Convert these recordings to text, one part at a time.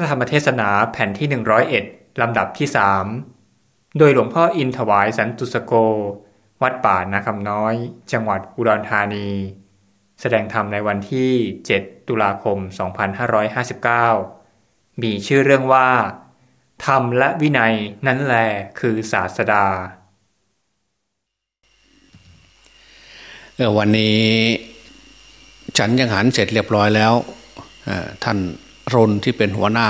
ระธรรมเทศนาแผ่นที่ 101 ลำดับที่สโดยหลวงพ่ออินถวายสันตุสโก วัดป่านาคำน้อย จังหวัดอุดรธานี แสดงธรรมในวันที่ 7 ตุลาคม 2559 มีชื่อเรื่องว่า ธรรมและวินัยนั้นแลคือศาสดา วันนี้ ฉันยังหันเสร็จเรียบร้อยแล้วท่าน รนที่เป็นหัวหน้า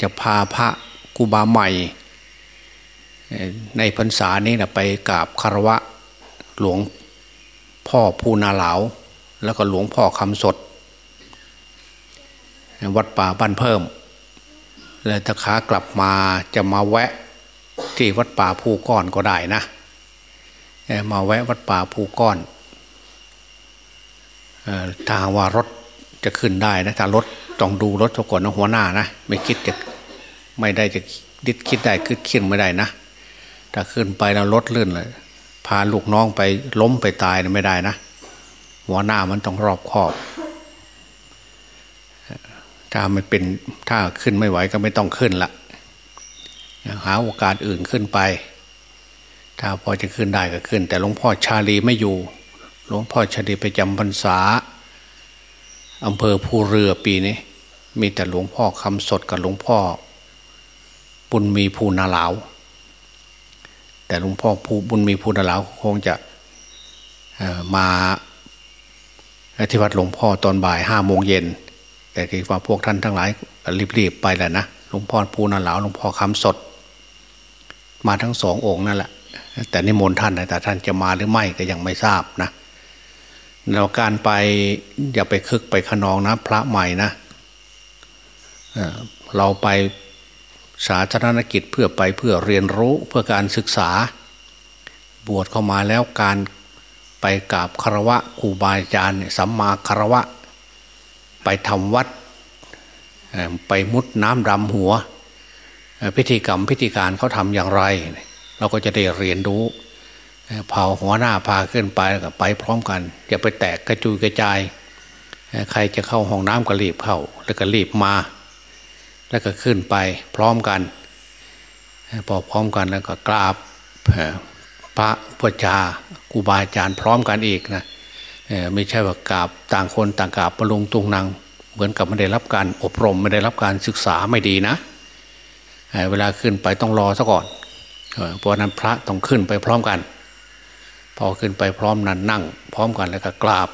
จะพาพระกูบาใหม่ ในพรรษานี้นะไปกราบคารวะหลวงพ่อภูนาเหลา แล้วก็หลวงพ่อคำสด วัดป่าบ้านเพิ่ม แล้วถ้าขากลับมาจะมาแวะที่วัดป่าภูก้อนก็ได้นะ มาแวะวัดป่าภูก้อนถ้าว่ารถจะขึ้นได้นะถ้ารถ ต้องดูรถก่อนนะหัวหน้านะไม่คิดจะไม่ได้จะดิดคิดได้ขึ้นขึ้นไม่ได้นะถ้าขึ้นไปแล้วรถลื่นเลยพาลูกน้องไปล้มไปตายนะไม่ได้นะหัวหน้ามันต้องรอบคอบถ้ามันเป็นถ้าขึ้นไม่ไหวก็ไม่ต้องขึ้นละหาโอกาสอื่นขึ้นไป ถ้าพอจะขึ้นได้ก็ขึ้น แต่หลวงพ่อชาลีไม่อยู่ หลวงพ่อชาลีไปจำพรรษา อำเภอภูเรือปีนี้ มีแต่หลวงพ่อคำสดกับหลวงพ่อ บุญมีภูนาหลาว แต่หลวงพ่อภูบุญมีภูนาหลาวคงจะมาที่วัดหลวงพ่อตอนบ่ายห้าโมงเย็น แต่ที่ว่าพวกท่านทั้งหลายรีบๆไปแหละนะหลวงพ่อภูนาหลาวหลวงพ่อคำสด มาทั้งสององค์นั่นแหละแต่นิมนต์ท่านแต่ท่านจะมาหรือไม่ก็ยังไม่ทราบนะ เราการไปอย่าไปคึกไปขนองนะ พระใหม่นะเราไปสาธารณกิจเพื่อไปเพื่อเรียนรู้เพื่อการศึกษา บวชเข้ามาแล้วการไปกราบคารวะครูบาอาจารย์สัมมาคารวะ ไปทำวัดไปมุดน้ำดำหัว พิธีกรรมพิธีการเขาทำอย่างไร เราก็จะได้เรียนรู้ เผาหัวหน้าพาขึ้นไปแล้วก็ไปพร้อมกันอย่าไปแตกกระจุยกระจาย ใครจะเข้าห้องน้ำก็รีบเข้า แล้วก็รีบมา แล้วก็ขึ้นไปพร้อมกัน พอพร้อมกันแล้วก็กราบพระพุทธจาครูบาอาจารย์พร้อมกันอีกนะไม่ใช่ว่ากราบต่างคนต่างกราบประลงตุงนางเหมือนกับไม่ได้รับการอบรมไม่ได้รับการศึกษาไม่ดีนะเวลาขึ้นไปต้องรอซะก่อนเพราะนั้นพระต้องขึ้นไปพร้อมกัน พอขึ้นไปพร้อมนั้นนั่ง พร้อมกันแล้วก็กราบ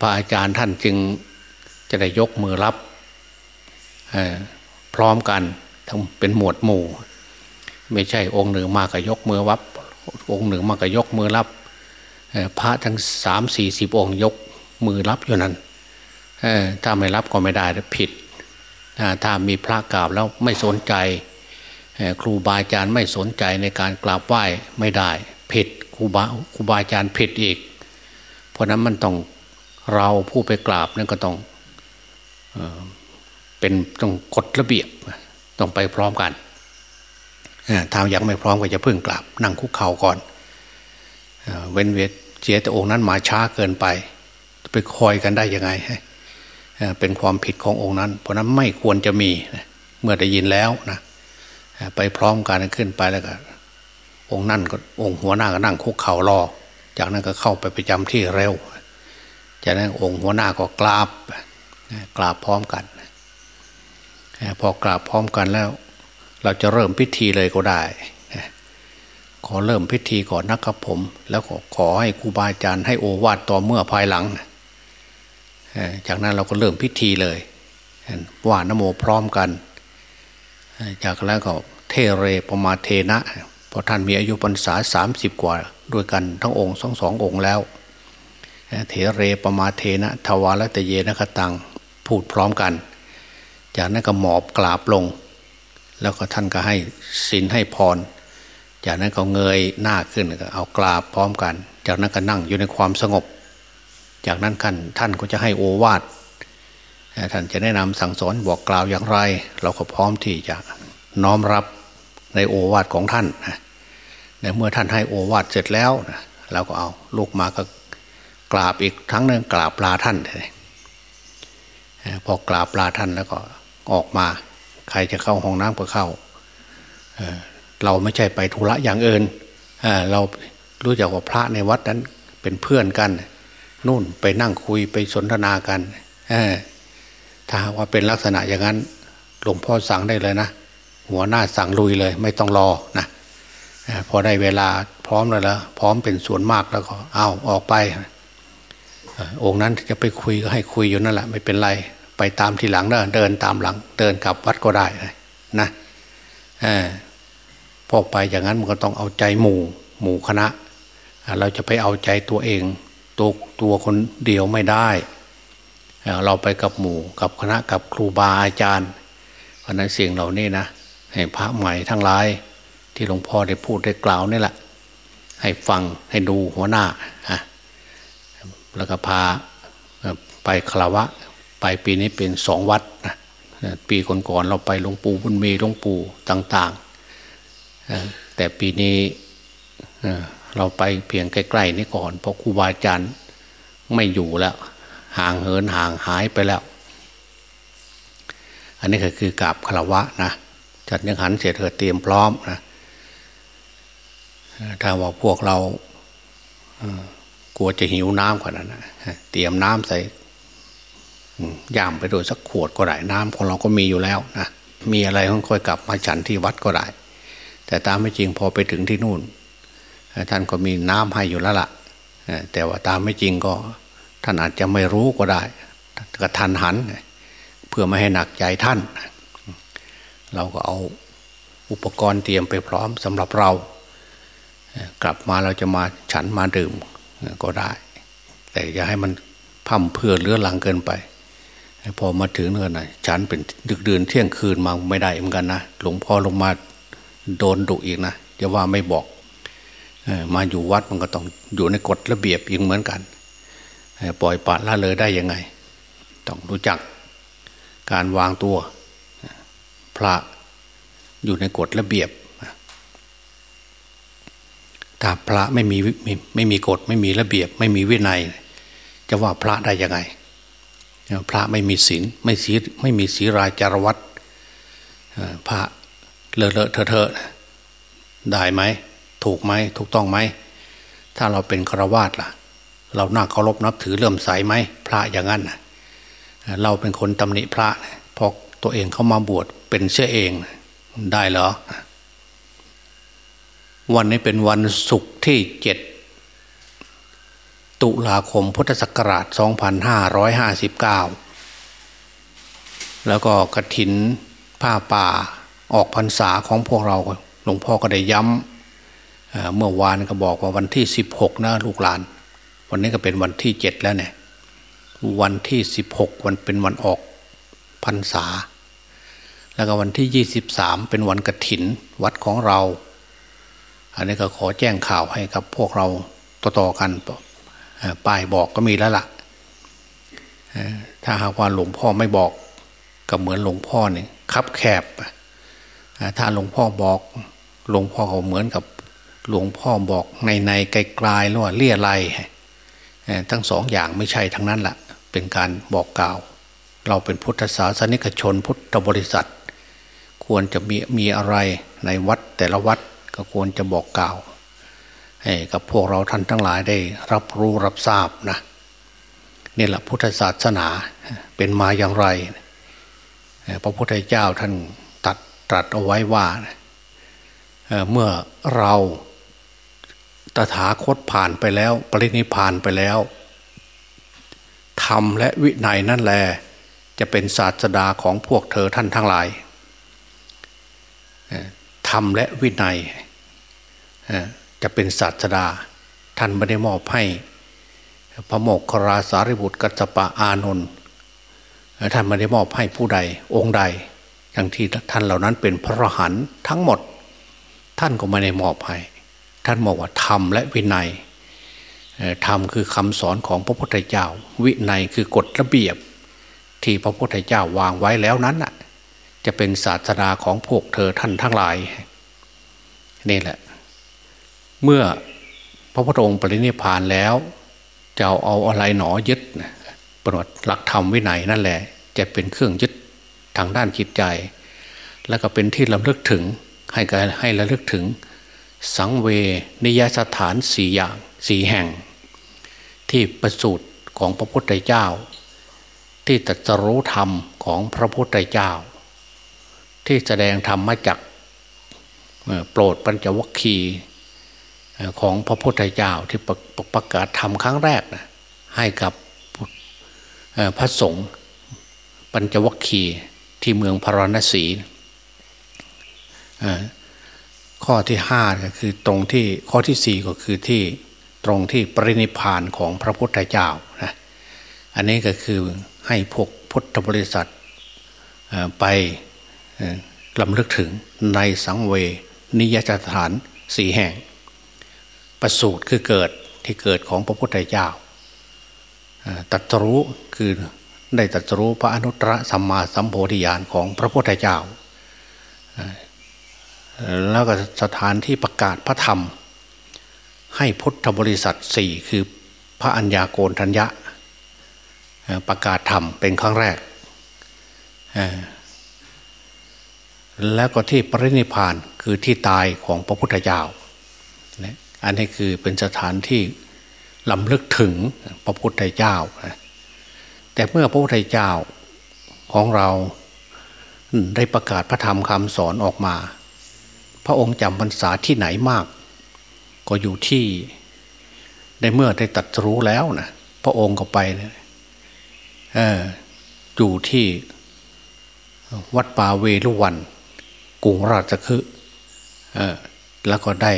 พระอาจารย์ท่านจึงจะได้ยกมือรับพร้อมกันทั้งเป็นหมวดหมู่ ไม่ใช่องค์หนึ่งมาก็ยกมือวับ องค์หนึ่งมาก็ยกมือรับพระทั้งสามสี่สิบองค์ยกมือรับอยู่นั้นถ้าไม่รับก็ไม่ได้ผิดถ้ามีพระกราบแล้วไม่สนใจครูบาอาจารย์ไม่สนใจในการกราบไหว้ไม่ได้ผิด ครูบาครูบาอาจารย์ผิดอีก เพราะนั้นมันต้องเราผู้ไปกราบนั่นก็ต้องเป็นต้องกฎระเบียบต้องไปพร้อมกันถ้ายังไม่พร้อมก็จะเพึ่งกราบนั่งคุกเข่าก่อนเว้นเวทเสียแต่องค์นั้นมาช้าเกินไป ไปคอยกันได้ยังไงเป็นความผิดขององค์นั้น เพราะนั้นไม่ควรจะมีเมื่อได้ยินแล้วนะไปพร้อมกันขึ้นไปแล้วก็ องค์นั่นก็องค์หัวหน้าก็นั่งคุกเข่ารอ จากนั้นก็เข้าไปประจำที่เร็ว จากนั้นองค์หัวหน้าก็กราบกราบพร้อมกันพอกราบพร้อมกันแล้ว เราจะเริ่มพิธีเลยก็ได้ขอเริ่มพิธีก่อนนะครับผม แล้วขอให้ครูบาอาจารย์ให้โอวาทต่อเมื่อภายหลัง จากนั้นเราก็เริ่มพิธีเลยว่านโมพร้อมกัน จากนั้นก็เทเรปมาเทนะ พราะท่านมีอายุพรรษาสามสิบกว่าด้วยกันทั้งองค์สองสององค์แล้ว เถเรปมาเทนะทวารตเยนะคตังพูดพร้อมกัน จากนั้นก็หมอบกราบลง แล้วก็ท่านก็ให้ศีลให้พร จากนั้นก็เงยหน้าขึ้นก็เอากราบพร้อมกัน จากนั้นก็นั่งอยู่ในความสงบ จากนั้นท่านท่านก็จะให้โอวาทท่านจะแนะนำสั่งสอนบอกกล่าวอย่างไร เราก็พร้อมที่จะน้อมรับในโอวาทของท่านนะ เมื่อท่านให้โอวาทเสร็จแล้วนะเราก็เอาลูกมาก็กราบอีกครั้งหนึ่งกราบลาท่านเลยพอกราบลาท่านแล้วก็ออกมา ใครจะเข้าห้องน้ำก็เข้าเราไม่ใช่ไปธุระอย่างอื่นเเรารู้จักว่าพระในวัดนั้นเป็นเพื่อนกันนู่นไปนั่งคุยไปสนทนากันถ้าว่าเป็นลักษณะอย่างนั้นหลวงพ่อสั่งได้เลยนะหัวหน้าสั่งลุยเลย ไม่ต้องรอนะ พอได้เวลาพร้อมแล้วแล้วพร้อมเป็นส่วนมากแล้วก็เอาออกไปองค์นั้นจะไปคุยก็ให้คุยอยู่นั่นแหละไม่เป็นไรไปตามทีหลังเดินเดินตามหลัง เดินกลับวัดก็ได้นะพอไปอย่างนั้นมันก็ต้องเอาใจหมู่ หมู่คณะ เราจะไปเอาใจตัวเองตัวตัวคนเดียวไม่ได้ เราไปกับหมู่กับคณะกับครูบาอาจารย์เพราะนั้นเสียงเหล่านี้นะให้พระใหม่ทั้งหลาย ที่หลวงพ่อได้พูดได้กล่าวนี่แหละ ให้ฟังให้ดูหัวหน้าฮะแล้วก็พาไปคารวะ ไปปีนี้เป็นสองวัดนะปีก่อนๆเราไปหลวงปู่บุญมีหลวงปู่ต่าง ๆ แต่ปีนี้เราไปเพียงใกล้ๆนี่ก่อน เพราะครูบาอาจารย์ไม่อยู่แล้ว ห่างเหินห่างหายไปแล้ว อันนี้ก็คือกราบคารวะนะจัดยังหันเสร็จเธอเตรียมพร้อมนะ ถ้าว่าพวกเรากลัวจะหิวน้ำกว่านั้นนะเตรียมน้ำใส่ย่ามไปโดยสักขวดก็ได้น้ำของเราก็มีอยู่แล้วนะมีอะไรค่อยกลับมาฉันที่วัดก็ได้แต่ตามไม่จริงพอไปถึงที่นู่น ท่านก็มีน้ำให้อยู่แล้วละ่ะแต่ว่าตามไม่จริงก็ท่านอาจจะไม่รู้ก็ได้กระทันหัน เพื่อไม่ให้หนักใจท่าน เราก็เอาอุปกรณ์เตรียมไปพร้อมสำหรับเรา กลับมาเราจะมาฉันมาดื่มก็ได้ แต่อย่าให้มันพั่มเพื่อเลื้อหลังเกินไปพอมาถึงเนื่อน่ะฉันเป็นดึกเดือนเที่ยงคืนมาไม่ได้เหมือนกันนะหลวงพ่อลงมาโดนดุอีกนะจะว่าไม่บอกมาอยู่วัดมันก็ต้องอยู่ในกฎระเบียบอีกเหมือนกันปล่อยปละละเลยได้ยังไง ต้องรู้จักการวางตัว พระอยู่ในกฎระเบียบ ถ้าพระไม่มีไม่ไม่มีกฎไม่มีระเบียบ ไม่มีวินัย จะว่าพระได้ยังไง พระไม่มีศีลไม่ศีไม่มีศีราจารวัตรพระเลอะเลอะเทอะเทอะได้ไหมถูกไหมถูกต้องไหมถ้าเราเป็นฆราวาสล่ะ เราน่าเคารพนับถือเลื่อมใสไหมพระอย่างนั้นเราเป็นคนตำหนิพระพอตัวเองเข้ามาบวชเป็นเชื่อเองได้เหรอ วันนี้เป็นวันศุกร์ที่เจ็ดตุลาคมพุทธศักราช 2559 แล้วก็กระถินผ้าป่าออกพรรษาของพวกเรา หลวงพ่อก็ได้ย้ำเมื่อวานก็บอกว่าวันที่สิบหกนะลูกหลาน วันนี้ก็เป็นวันที่เจ็ดแล้วเนี่ยวันที่สิบหกวันเป็นวันออกพรรษา แล้วก็วันที่ยี่สิบสามเป็นวันกระถินวัดของเรา อันนี้ก็ขอแจ้งข่าวให้กับพวกเราต่อๆกันป้ายบอกก็มีแล้วละ่ะถ้าหากว่าหลวงพ่อไม่บอกก็เหมือนหลวงพ่อเนี่ยคับแคบถ้าหลวงพ่อบอกหลวงพ่อเขาเหมือนกับหลวงพ่อบอกในในไกลๆหรือว่าเลี่ยไรทั้งสองอย่างไม่ใช่ทั้งนั้นแหละเป็นการบอกกล่าว เราเป็นพุทธศาสนิกชนพุทธบริษัท ควรจะมีมีอะไรในวัดแต่ละวัด ก็ควรจะบอกกล่าวให้กับพวกเราท่านทั้งหลายได้รับรู้รับทราบนะนี่แหละพุทธศาสนาเป็นมาอย่างไร พระพุทธเจ้าท่านตัดตรัสเอาไว้ว่า เมื่อเราตถาคตผ่านไปแล้ว ปรินิพานไปแล้วธรรมและวินัยนั่นแหละจะเป็นศาสดาของพวกเธอท่านทั้งหลายธรรมและวินัย จะเป็นศาสดา ท่านไม่ได้มอบให้ พระโมกขราสารีบุตรกัจปะอานนท์ท่านไม่ได้มอบให้ผู้ใดองค์ใดอย่างที่ท่านเหล่านั้นเป็นพระหันทั้งหมด ท่านก็ไม่ได้มอบให้ ท่านบอกว่าธรรมและวินัยธรรมคือคำสอนของพระพุทธเจ้า วินัยคือกฎระเบียบ ที่พระพุทธเจ้าวางไว้แล้วนั้นน่ะจะเป็นศาสดาของพวกเธอท่านทั้งหลายนี่แหละ เมื่อพระพุทธองค์ปรินิพานแล้วจะเอาอะไรหนอยึดประวัติหลักธรรมวินัยนั่นแหละ จะเป็นเครื่องยึดทางด้านจิตใจ แล้วก็เป็นที่ระลึกถึงให้การให้ระลึกถึง สังเวนิยสถานสี่อย่างสี่แห่ง ที่ประสูตรของพระพุทธเจ้า ที่ตรัสรู้ธรรมของพระพุทธเจ้า ที่แสดงธรรมมาจากโปรดปัญจวัคคีย์ ของพระพุทธเจ้าที่ประกาศธรรมครั้งแรกนะให้กับพระสงฆ์ปัญจวัคคีย์ที่เมืองพาราณสีข้อที่ห้าก็คือตรงที่ข้อที่สี่ก็คือที่ตรงที่ปรินิพานของพระพุทธเจ้านะอันนี้ก็คือให้พวกพุทธบริษัทไปลำลึกถึงในสังเวนิยสถานสี่แห่ง ประสูตรคือเกิดที่เกิดของพระพุทธเจ้าตัตรู้คือได้ตัตรู้พระอนุตตรสัมมาสัมโพธิญาณของพระพุทธเจ้า แล้วก็สถานที่ประกาศพระธรรม ให้พุทธบริษัทสี่คือพระัญญาโกณทัญญะประกาศธรรมเป็นครั้งแรก แล้วก็ที่ปรินิพานคือที่ตายของพระพุทธเจ้า อันนี้คือเป็นสถานที่ลำลึกถึงพระพุทธเจ้า แต่เมื่อพระพุทธเจ้าของเราได้ประกาศพระธรรมคำสอนออกมา พระองค์จำพรรษาที่ไหนมาก ก็อยู่ที่ในเมื่อได้ตัดรู้แล้วนะพระองค์ก็ไปอยู่ที่วัดป่าเวลุวันกรุงราชคฤห์แล้วก็ได้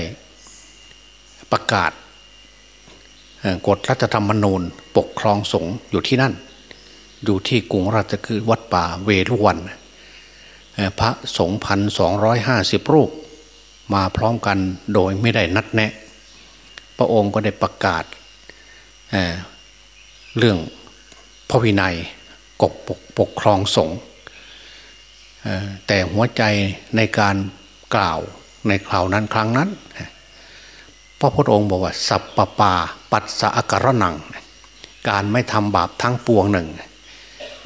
ประกาศกฎรัฐธรรมนูญปกครองสงฆ์อยู่ที่นั่น อยู่ที่กรุงราชคือวัดป่าเวรุวัน พระสงฆ์พันสองร้อยห้าสิบรูป มาพร้อมกันโดยไม่ได้นัดแนะ พระองค์ก็ได้ประกาศเเรื่องพระวินัยกบปกปกครองสงฆ์แต่หัวใจในการกล่าวในคราวนั้นครั้งนั้น ระพุทธองค์บอกว่า สัพปปา ปัสสะการนัง การไม่ทำบาปทั้งปวงหนึ่ง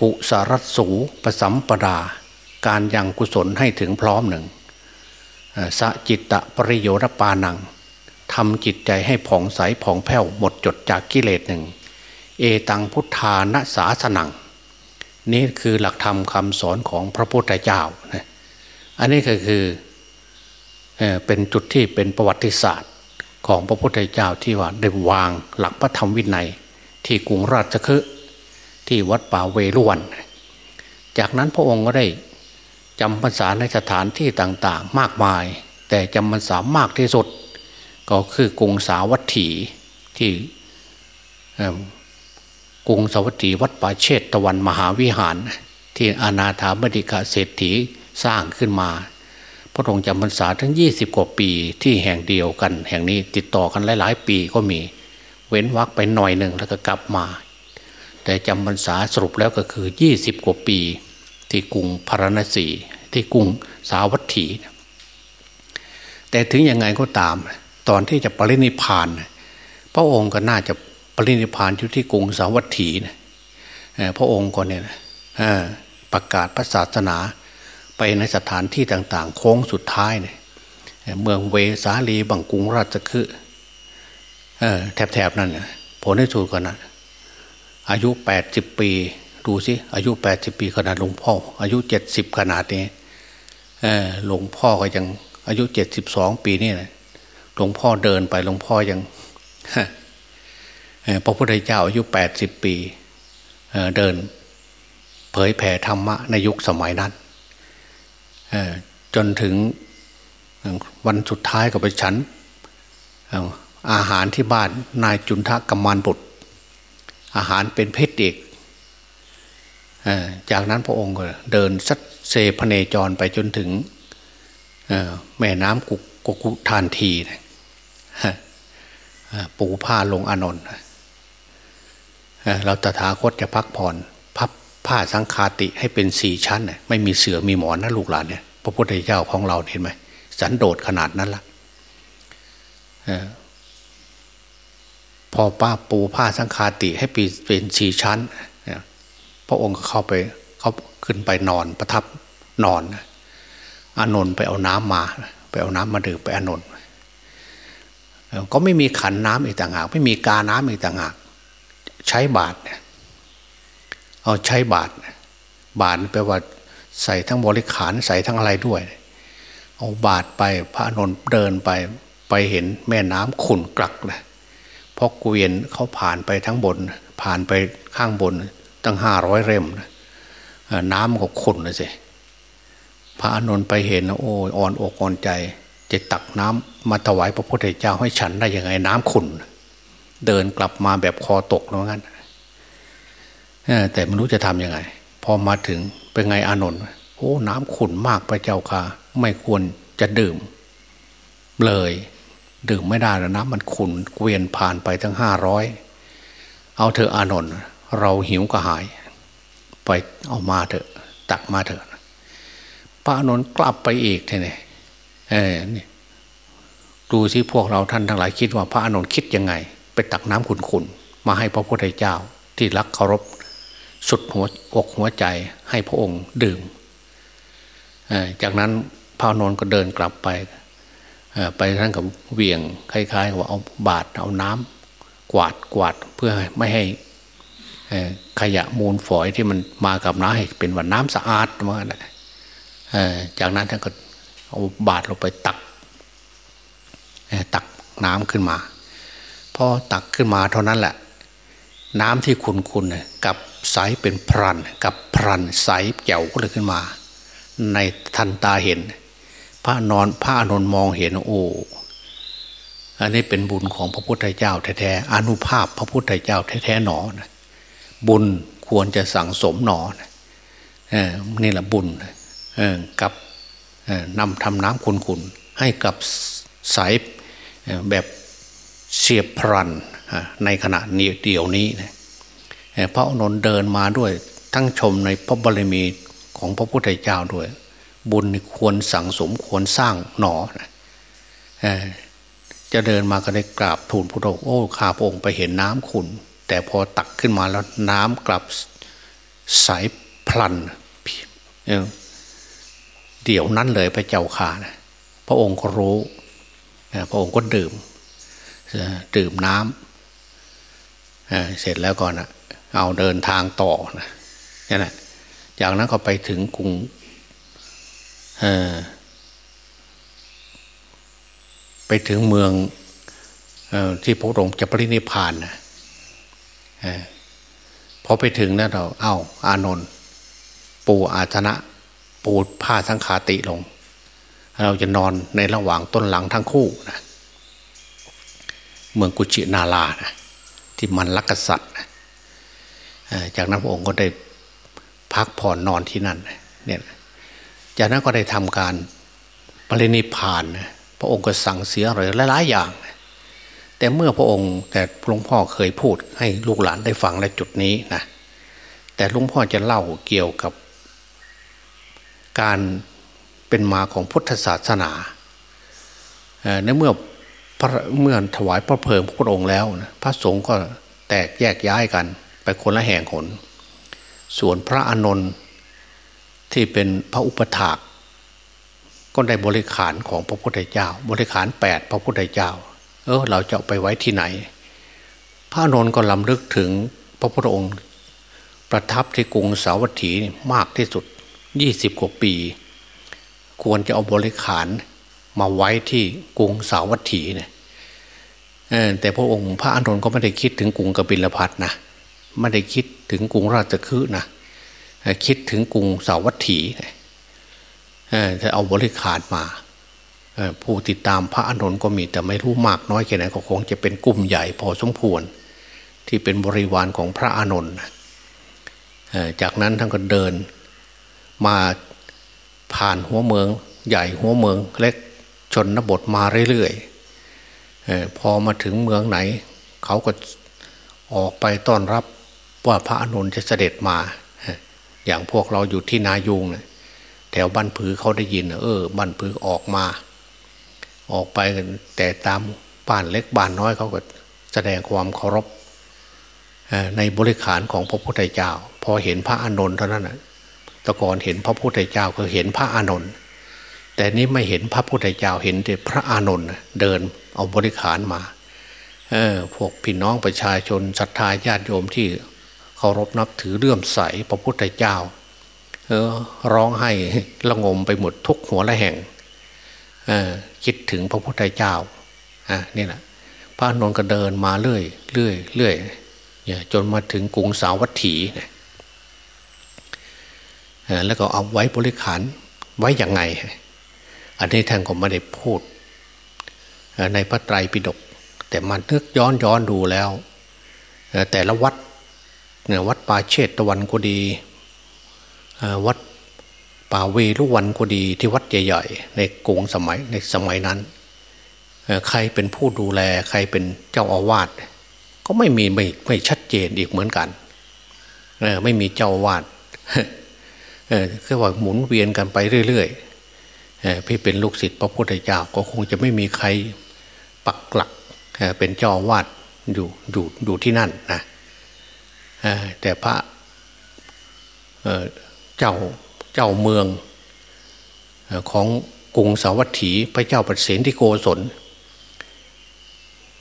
กุสรัสูปสัมปดา การยังกุศลให้ถึงพร้อมหนึ่งสจิตตะปริโยรปานังทำจิตใจให้ผ่องใสผ่องแผ้วหมดจดจากกิเลสหนึ่ง เอตังพุทธานะสาสนัง นี่คือหลักธรรมคำสอนของพระพุทธเจ้าอันนี้ก็คือเป็นจุดที่เป็นประวัติศาสตร์ ของพระพุทธเจ้าที่ว่าได้วางหลักพระธรรมวินัย ที่กรุงราชคฤห์ที่วัดป่าเวรุวัน จากนั้นพระองค์ก็ได้จำพรรษาในสถานที่ต่างๆ มากมาย แต่จำพรรษามากที่สุด ก็คือกรุงสาวัตถีที่กรุงสาวัตถีวัดป่าเชตตะวันมหาวิหาร ที่อนาถาบดิกาเศรษฐีสร้างขึ้นมา ระองค์จำพรรษาทั้งยี่สิบกว่าปีที่แห่งเดียวกัน แห่งนี้ติดต่อกันหลาย ๆ ปีก็มี เว้นวักไปหน่อยหนึ่งแล้วก็กลับมา แต่จำพรรษาสรุปแล้วก็คือยี่สิบกว่าปี ที่กรุงพาราณสีที่กรุงสาวัตถี แต่ถึงยังไงก็ตาม ตอนที่จะปรินิพาน พระองค์ก็น่าจะปรินิพานอยู่ที่กรุงสาวัตถีนะพระองค์ก็เนี่ยประกาศพระศาสนา ไปในสถานที่ต่างๆ โค้งสุดท้ายเนี่ยเมืองเวสาลีบังกุงราชคือแถบๆนั่นผลที่สุดกันะอายุแปดสิบปี ดูสิอายุแปดสิบปีขนาดหลวงพ่อ อายุเจ็ดสิบขนาดนี้หลวงพ่อก็ยังอายุเจ็ดสิบสองปีนี่นะหลวงพ่อเดินไปหลวงพ่อยังพระพุทธเจ้าอายุแปดสิบปีเดิน เผยแผ่ธรรมะในยุคสมัยนั้น จนถึงวันสุดท้ายก็ไปฉันอาหารที่บ้านนายจุนทะกัมมานบุตร อาหารเป็นเพชรเด็กจากนั้นพระองค์ก็เดินสัดเซพเนจรไปจนถึงแม่น้ำกุกกุทานทีปูผ้าลงอนนท์เราตถาคตจะพักผ่อน ผ้าสังคาติให้เป็นสี่ชั้นน่ยไม่มีเสือมีหมอนนะลูกหลานเนี่ยพระพุทธเจ้าของเราเห็นไหมสันโดษขนาดนั้นละพอป้าปูผ้าสังคาติให้เป็นสี่ชั้นพระองค์ก็เข้าไปเขาขึ้นไปนอนประทับนอนอานนท์ไปเอาน้ำมา ไปเอาน้ำมาดื่มไปอานนท์ก็ไม่มีขันน้ำอีกต่างหาก ไม่มีกาน้ำอีกต่างหาก ใช้บาทเเอาใช้บาทบาทแปลว่าใส่ทั้งบริขารใส่ทั้งอะไรด้วย เอาบาทไปพระนนท์เดินไปไปเห็นแม่น้ำขุ่นกลักเลยพราะเกวียนเขาผ่านไปทั้งบน ผ่านไปข้างบนตั้งห้าร้อยเร่มน้ำก็ขุ่นเลยสิพระอนุนไปเห็นโอ้อ่อนอกอ่อนใจ จะตักน้ำมาถวายพระพุทธเจ้าให้ฉันได้ยังไงน้ำขุ่น เดินกลับมาแบบคอตกแล้วงั้น แต่ไม่รู้จะทำยังไง พอมาถึงเป็นไงอานนท์โอ้น้ำขุ่นมากพระเจ้าค่ะ ไม่ควรจะดื่ม เลย ดื่มไม่ได้แล้วน้ำมันขุ่นเกวียนผ่านไปทั้งห้าร้อยเอาเถอะอานนท์เราหิวกระหาย ไปเอามาเถอะ ตักมาเถอะพระอานนท์กลับไปอีกทีนี่เออนี่ดูสิพวกเราท่านทั้งหลายคิดว่าพระอานนท์คิดยังไง ไปตักน้ำขุ่นๆมาให้พระพุทธเจ้าที่รักเคารพ สุดหัวอกหัวใจให้พระองค์ดื่ม จากนั้นพระนนก็เดินกลับไปไปท่านกับเวียงคล้ายๆว่าเอาบาดเอาน้ำกวาดกวาดเพื่อไม่ให้ขยะมูลฝอยที่มันมากับน้ำให้เป็นว่าน้ำสะอาดมาจากนั้นท่านก็เอาบาดลงไปตักตักน้ำขึ้นมาพอตักขึ้นมาเท่านั้นแหละ น้ำที่คุณๆกับ ใสเป็นพรันกับพรันใสแจ๋วก็เลยขึ้นมา ในทันตาเห็น พระนอนพระอนนมองเห็นโอ้อันนี้เป็นบุญของพระพุทธเจ้าแท้ๆอนุภาพพระพุทธเจ้าแท้ๆหนอนะบุญควรจะสั่งสมหนอนะนี่แหละบุญกับนำทำน้ำขุนๆให้กับสายแบบเสียบพรันในขณะนี้เดียวนี้นะ พระอนนท์เดินมาด้วย ทั้งชมในพระบารมีของพระพุทธเจ้าด้วย บุญควรสั่งสมควรสร้างหนอนะจะเดินมาก็ได้กราบทูลพระองค์โอ้ข้าพระองค์ไปเห็นน้ำขุนแต่พอตักขึ้นมาแล้วน้ำกลับใสพลันเดี๋ยวนั้นเลยพระเจ้าข่านะพระองค์ก็รู้พระองค์ก็ดื่มดื่มน้ำเสร็จแล้วก่อนนะ เอาเดินทางต่อนะนี่แหละจากนั้นก็ไปถึงกรุงไปถึงเมืองอที่พระองค์จะปรินิพานนะพอไปถึงนะเรา เอาอานนท์ปูอาชนะ ปูผ้าสังขาติลง เราจะนอนในระหว่างต้นหลังทั้งคู่นะเมืองกุชินาลานะที่มันลักษัตริย์นะ จากนั้นพระองค์ก็ได้พักผ่อนนอนที่นั่นเนี่ยจากนั้นก็ได้ทำการปรินิพานพระองค์ก็สั่งเสียอะไรหลายๆอย่าง แต่เมื่อพระองค์แต่หลวงพ่อเคยพูดให้ลูกหลานได้ฟังในจุดนี้นะแต่หลวงพ่อจะเล่าเกี่ยวกับ การเป็นมาของพุทธศาสนาในเมื่อเมื่อถวายพระเพลิงพระองค์แล้วนะพระสงฆ์ก็แตกแยกย้ายกัน ไปคนละแห่งหน ส่วนพระอานนท์ที่เป็นพระอุปถากก็ได้บริขารของพระพุทธเจ้า บริขารแปดพระพุทธเจ้า เออเราจะไปไว้ที่ไหน พระอานนท์ก็ลำลึกถึงพระพุทธองค์ ประทับที่กรุงสาวัตถีมากที่สุดยี่สิบกว่าปี ควรจะเอาบริขารมาไว้ที่กรุงสาวัตถีเนี่ยแต่พระองค์พระอานนท์ก็ไม่ได้คิดถึงกรุงกบิลพัทนะ ไม่ได้คิดถึงกรุงราชคฤห์นะคิดถึงกรุงสาวัตถีจะเอาบริขารมาผู้ติดตามพระอานนก็มีแต่ไม่รู้มากน้อยแค่ไหนก็คงจะเป็นกลุ่มใหญ่พอสมควร ที่เป็นบริวารของพระอานนจากนั้นท่านก็เดินมาผ่านหัวเมือง ใหญ่หัวเมืองเล็กชนบทมาเรื่อยๆพอมาถึงเมืองไหน เขาก็ออกไปต้อนรับ ว่าพระอนุนจะเสด็จมา อย่างพวกเราอยู่ที่นายุงนะแถวบ้านผือเขาได้ยิน เออบ้านผือออกมา ออกไปกันแต่ตามบ้านเล็กบ้านน้อยเขาก็แสดงความเคารพในบริขารของพระพุทธเจ้า พอเห็นพระอานนท์เท่านั้นนะตะก่อนเห็นพระพุทธเจ้าก็เห็นพระอานนท์แต่นี้ไม่เห็นพระพุทธเจ้าเห็นแต่พระอานนท์เดินเอาบริขารมาเออพวกพี่น้องประชาชนศรัทธาญาติโยมที่ เคารพนับถือเลื่อมใสพระพุทธเจ้าร้องไห้ละงมไปหมดทุกหัวละแห่งคิดถึงพระพุทธเจ้านี่แหละพระนนท์ก็เดินมาเรื่อยเรื่อยเรื่อยจนมาถึงกรุงสาวัตถีแล้วก็เอาไว้บริขารไว้อย่างไง อันนี้ท่านก็ไม่ได้พูด ในพระไตรปิฎกแต่มันนึกย้อนย้อนดูแล้ว แต่ละวัด เนี่ยวัดป่าเชตตะวันก็ดีวัดป่าเวลุวันก็ดีที่วัดใหญ่ๆในกรุงสมัยในสมัยนั้นใครเป็นผู้ดูแลใครเป็นเจ้าอาวาสก็ไม่มีไม่ไม่ชัดเจนอีกเหมือนกันไม่มีเจ้าอาวาสคือว่าหมุนเวียนกันไปเรื่อยๆพี่เป็นลูกศิษย์พระพุทธเจ้าก็คงจะไม่มีใครปักหลักเป็นเจ้าวาดอยู่อยู่อยู่ที่นั่นนะ แต่พระเจ้าเจ้าเมืองของกรุงสาวัตถีพระเจ้าปเสนที่โกศล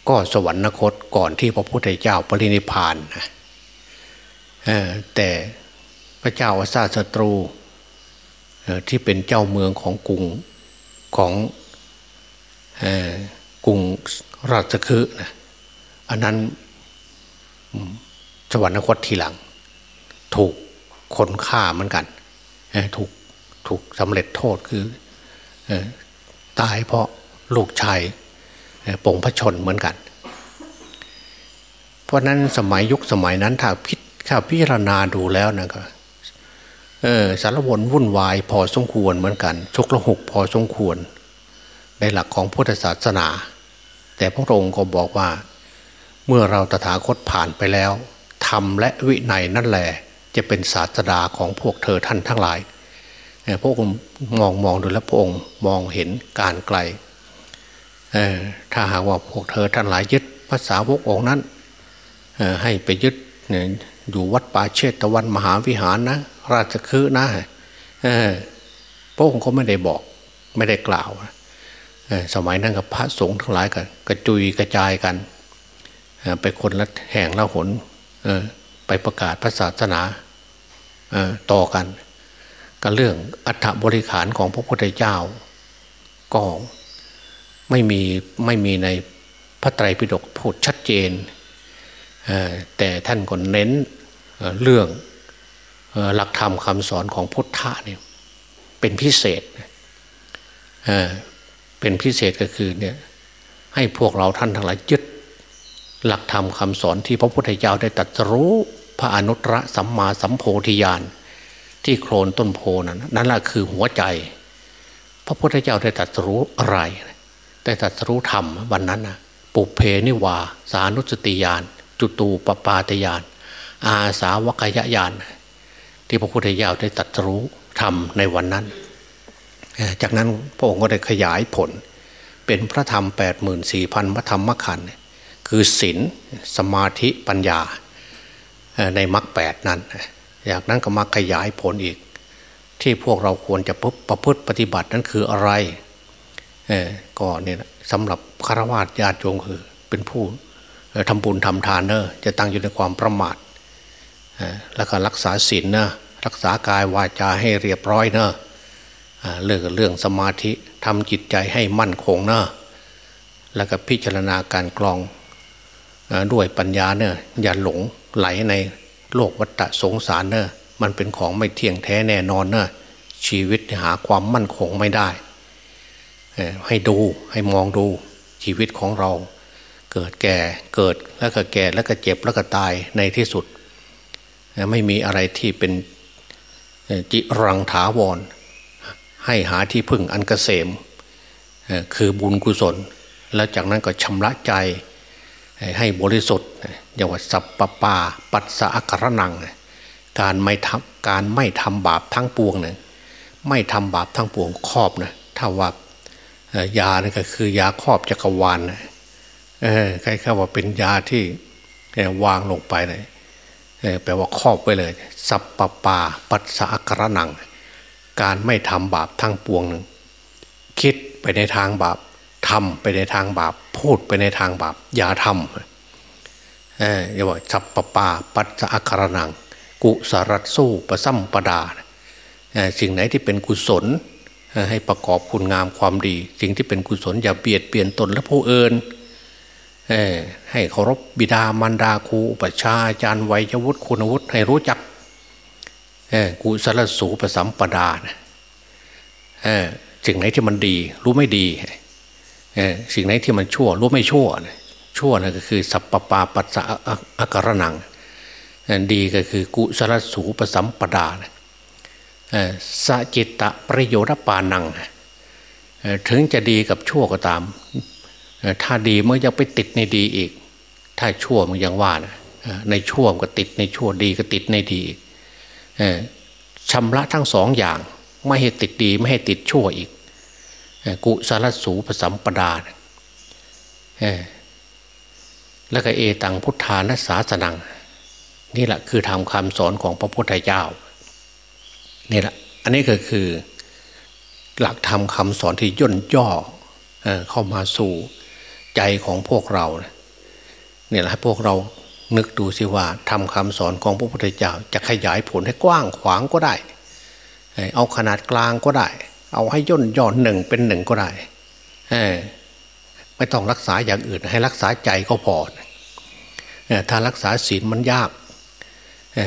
ก็สวรรคตก่อนที่พระพุทธเจ้าปรินิพานนะแต่พระเจ้าอาซาสตรูที่เป็นเจ้าเมืองของกรุงของกรุงราชคือนะอันนั้น สวรรคตทีหลัง ถูกคนฆ่าเหมือนกันถูกถูกสำเร็จโทษคือตายเพราะลูกชายปงพระชนเหมือนกัน เพราะนั้นสมัยยุคสมัยนั้นถ้าพิถ้าพิจารณาดูแล้วนะก็สารวนวุ่นวายพอสมควรเหมือนกันชกละหกพอสมควร ในหลักของพุทธศาสนา แต่พระองค์ก็บอกว่า เมื่อเราตถาคตผ่านไปแล้ว ธรรมและวินัยนั่นแหละจะเป็นศาสดาของพวกเธอท่านทั้งหลายพระองค์มองมองดูแล้วพระองค์มองเห็นการไกลถ้าหากว่าพวกเธอท่านหลายยึดภาษาวกองนั้นให้ไปยึดอยู่วัดป่าเชตตะวันมหาวิหารนะ ราชคือนะพระองค์ก็ไม่ได้บอกไม่ได้กล่าวสมัยนั้นกับพระสงฆ์ทั้งหลายกันกระจุยกระจายกันไปคนละแห่งละหน ไปประกาศพระศาสนาต่อกันก็เรื่องอัฐบริขารของพระพุทธเจ้า ก็ไม่มีไม่มีในพระไตรปิฎกพูดชัดเจน แต่ท่านก็เน้นเรื่องหลักธรรมคำสอนของพุทธะเนี่ยเป็นพิเศษเป็นพิเศษก็คือเนี่ยให้พวกเราท่านทั้งหลายยึด หลักธรรมคำสอนที่พระพุทธเจ้าได้ตรัสรู้พระอนุตตรสัมมาสัมโพธิญาณที่โคลนต้นโพนั้นนั่นแหละคือหัวใจ พระพุทธเจ้าได้ตรัสรู้อะไรได้ตรัสรู้ธรรมวันนั้นนะปุเพนิวา สานุสติญาณจุตูปปาตญาณอาสาวกยญาณที่พระพุทธเจ้าได้ตรัสรู้ธรรมในวันนั้น จากนั้นพระองค์ก็ได้ขยายผล เป็นพระธรรม 8 4 0 0 0พระธรรมขันธ์ คือศีลสมาธิปัญญาในมรรคแปดนั้นจากนั้นก็มาขยายผลอีก ที่พวกเราควรจะประพฤติปฏิบัตินั้นคืออะไรก็เนี่ยสำหรับฆราวาสญาติโยมคือเป็นผู้ทำบุญทำทานเนอะจะตั้งอยู่ในความประมาทแล้วก็รักษาศีลเนอะรักษากายวาจาให้เรียบร้อยเนอะเรื่องเรื่องสมาธิทำจิตใจให้มั่นคงเนอะแล้วก็พิจารณาการกลอง ด้วยปัญญาเนี่ยอย่าหลงไหลในโลกวัฏสงสารเนอะมันเป็นของไม่เที่ยงแท้แน่นอนเนอะชีวิตหาความมั่นคงไม่ได้ ให้ดูให้มองดูชีวิตของเรา เกิดแก่เกิดแล้วก็แก่แล้วก็เจ็บแล้วก็ตายในที่สุด ไม่มีอะไรที่เป็นจิรังถาวร ให้หาที่พึ่งอันกเกษมคือบุญกุศล แล้วจากนั้นก็ชำระใจ ให้บริสุทธิ์อย่างว่าสัพปปาปัสสะอัครนัง การไม่ทำการไม่ทำบาปทั้งปวงเนี่ยไม่ทำบาปทั้งปวงครอบนะถ้าว่ายานี่ก็คือยาครอบจักรวาลนะเออใครๆว่าเป็นยาที่วางลงไปเลยแปลว่าครอบไว้เลย สัพปปาปัสสะกระนัง การไม่ทำบาปทั้งปวงหนึ่งคิดไปในทางบาป ทำไปในทางบาป พูดไปในทางบาป อย่าทำเอออย่าบอกสัพปปาปัสสะกระนัง กุสรัตสู้ประซัมปดาสิ่งไหนที่เป็นกุศล ให้ประกอบคุณงามความดี สิ่งที่เป็นกุศลอย่าเบียดเบียนตนและผู้อื่นให้เคารพบิดามารดาครูปัชาอาจารย์วัยวุฒิคุณวุฒิให้รู้จักกุศลสูประสัมปดานะสิ่งไหนที่มันดี รู้ไม่ดี สิ่งไหนที่มันชั่วรู้ไม่ชั่ว ชั่วนะก็คือสัพปปาปัสสะอากรนัง ดีก็คือกุศลสูปสัมปดานะสจิตตะประโยชน์ปานัง ถึงจะดีกับชั่วก็ตาม ถ้าดีมันยังไปติดในดีอีก ถ้าชั่วมันยังว่านะในชั่วก็ติดในชั่วดีก็ติดในดีอีกชำระทั้งสองอย่าง ไม่ให้ติดดีไม่ให้ติดชั่วอีก กุสารสูปสัมปดาแล้วก็เอตังพุทธานาสาสนัง นี่แหละคือทำคำสอนของพระพุทธเจ้านี่แหละ อันนี้ก็คือ หลักธรรมคาสอนที่ย่นย่อเข้ามาสู่ใจของพวกเราเนี่ยแหละพวกเรานึกดูสิว่าทำคำสอนของพระพุทธเจ้า จะขยายผลให้กว้างขวางก็ได้ เอาขนาดกลางก็ได้ เอาให้ย่นย่อหนึ่งเป็นหนึ่งก็ได้ไม่ต้องรักษาอย่างอื่น ให้รักษาใจก็พอถ้ารักษาศีลมันยาก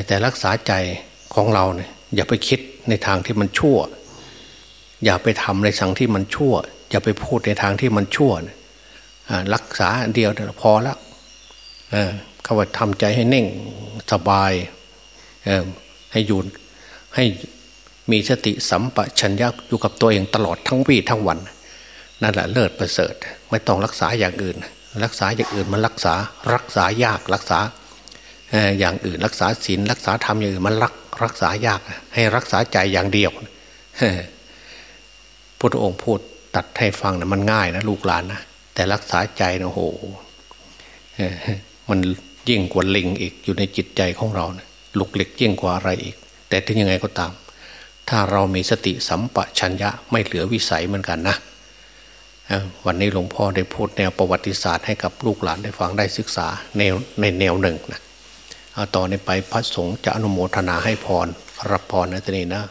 แต่รักษาใจของเราเนี่ยอย่าไปคิดในทางที่มันชั่ว อย่าไปทำในทางที่มันชั่ว อย่าไปพูดในทางที่มันชั่วรักษาเดียวพอแล้วเขาว่าทำใจให้เน่งสบายให้อยู่ให้ มีสติสัมปชัญญะอยู่กับตัวเองตลอดทั้งวี่ทั้งวัน นั่นแหละเลิศประเสริฐ ไม่ต้องรักษาอย่างอื่น รักษาอย่างอื่นมันรักษารักษายากรักษาอย่างอื่นรักษาศีลรักษาธรรมอย่างอื่นมันรักรักษายากให้รักษาใจอย่างเดียวพระองค์พูดตัดให้ฟังนะมันง่ายนะลูกหลานนะแต่รักษาใจนะโหมันยิ่งกว่าลิงอีกอยู่ในจิตใจของเรานะลุกเล็กยิ่งกว่าอะไรอีก แต่ถึงยังไงก็ตาม ถ้าเรามีสติสัมปชัญญะไม่เหลือวิสัยเหมือนกันนะวันนี้หลวงพ่อได้พูดแนวประวัติศาสตร์ให้กับลูกหลานได้ฟังได้ศึกษาแนวในแนวหนึ่งนะต่อนนี้ไปพระสงฆ์จะอนุโมทนาให้พรรับพรนะทีนี้นะ